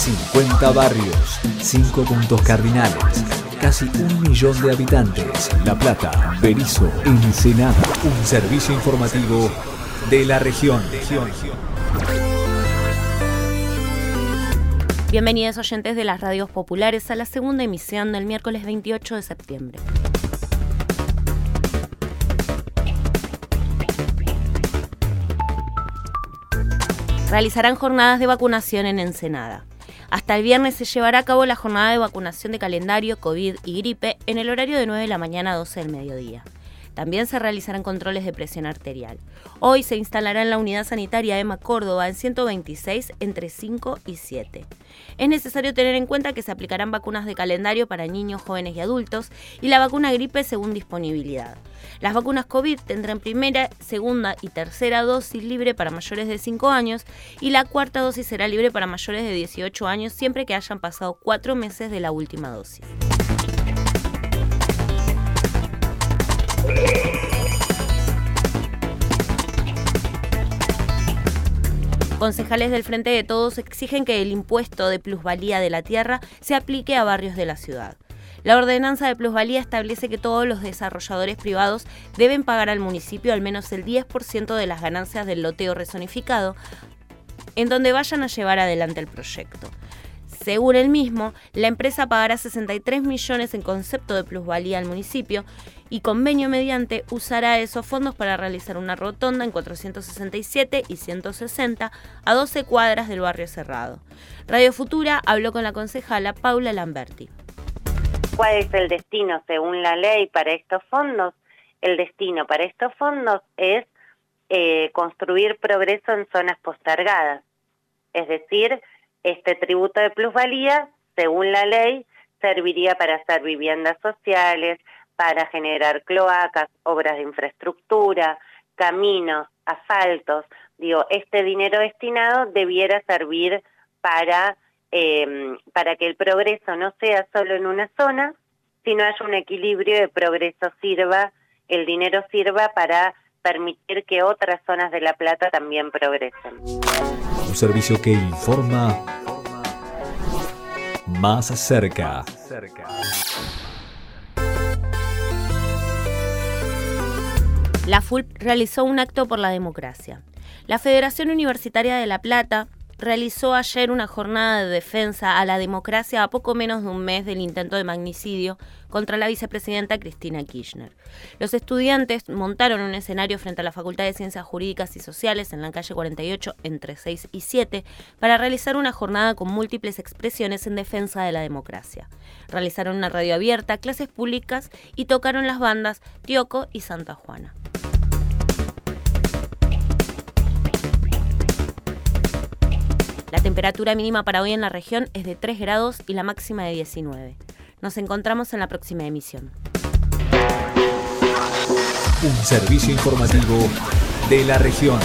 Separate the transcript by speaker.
Speaker 1: 50 barrios, 5 puntos cardinales, casi un millón de habitantes. La Plata, Berizo, Ensenada. Un servicio informativo de la región.
Speaker 2: Bienvenidos oyentes de las radios populares a la segunda emisión del miércoles 28 de septiembre. Realizarán jornadas de vacunación en Ensenada. Hasta el viernes se llevará a cabo la jornada de vacunación de calendario, COVID y gripe en el horario de 9 de la mañana a 12 del mediodía. También se realizarán controles de presión arterial. Hoy se instalará en la unidad sanitaria EMA Córdoba en 126 entre 5 y 7. Es necesario tener en cuenta que se aplicarán vacunas de calendario para niños, jóvenes y adultos y la vacuna gripe según disponibilidad. Las vacunas COVID tendrán primera, segunda y tercera dosis libre para mayores de 5 años y la cuarta dosis será libre para mayores de 18 años siempre que hayan pasado 4 meses de la última dosis. Concejales del Frente de Todos exigen que el impuesto de plusvalía de la tierra se aplique a barrios de la ciudad. La ordenanza de plusvalía establece que todos los desarrolladores privados deben pagar al municipio al menos el 10% de las ganancias del loteo resonificado en donde vayan a llevar adelante el proyecto. Según el mismo, la empresa pagará 63 millones en concepto de plusvalía al municipio y convenio mediante usará esos fondos para realizar una rotonda en 467 y 160 a 12 cuadras del barrio cerrado. Radio Futura habló con la concejala Paula Lamberti.
Speaker 3: ¿Cuál es el destino según la ley para estos fondos? El destino para estos fondos es eh, construir progreso en zonas postergadas, es decir, este tributo de plusvalía, según la ley, serviría para hacer viviendas sociales, para generar cloacas, obras de infraestructura, caminos, asfaltos. Digo, este dinero destinado debiera servir para, em, para que el progreso no sea solo en una zona, sino haya un equilibrio de progreso sirva, el dinero sirva para permitir que otras zonas de La Plata también progresen.
Speaker 1: Un servicio que informa más cerca.
Speaker 2: La FULP realizó un acto por la democracia. La Federación Universitaria de La Plata realizó ayer una jornada de defensa a la democracia a poco menos de un mes del intento de magnicidio contra la vicepresidenta Cristina Kirchner. Los estudiantes montaron un escenario frente a la Facultad de Ciencias Jurídicas y Sociales en la calle 48 entre 6 y 7 para realizar una jornada con múltiples expresiones en defensa de la democracia. Realizaron una radio abierta, clases públicas y tocaron las bandas Tioco y Santa Juana. Temperatura mínima para hoy en la región es de 3 grados y la máxima de 19. Nos encontramos en la próxima emisión.
Speaker 1: Un servicio informativo de la región.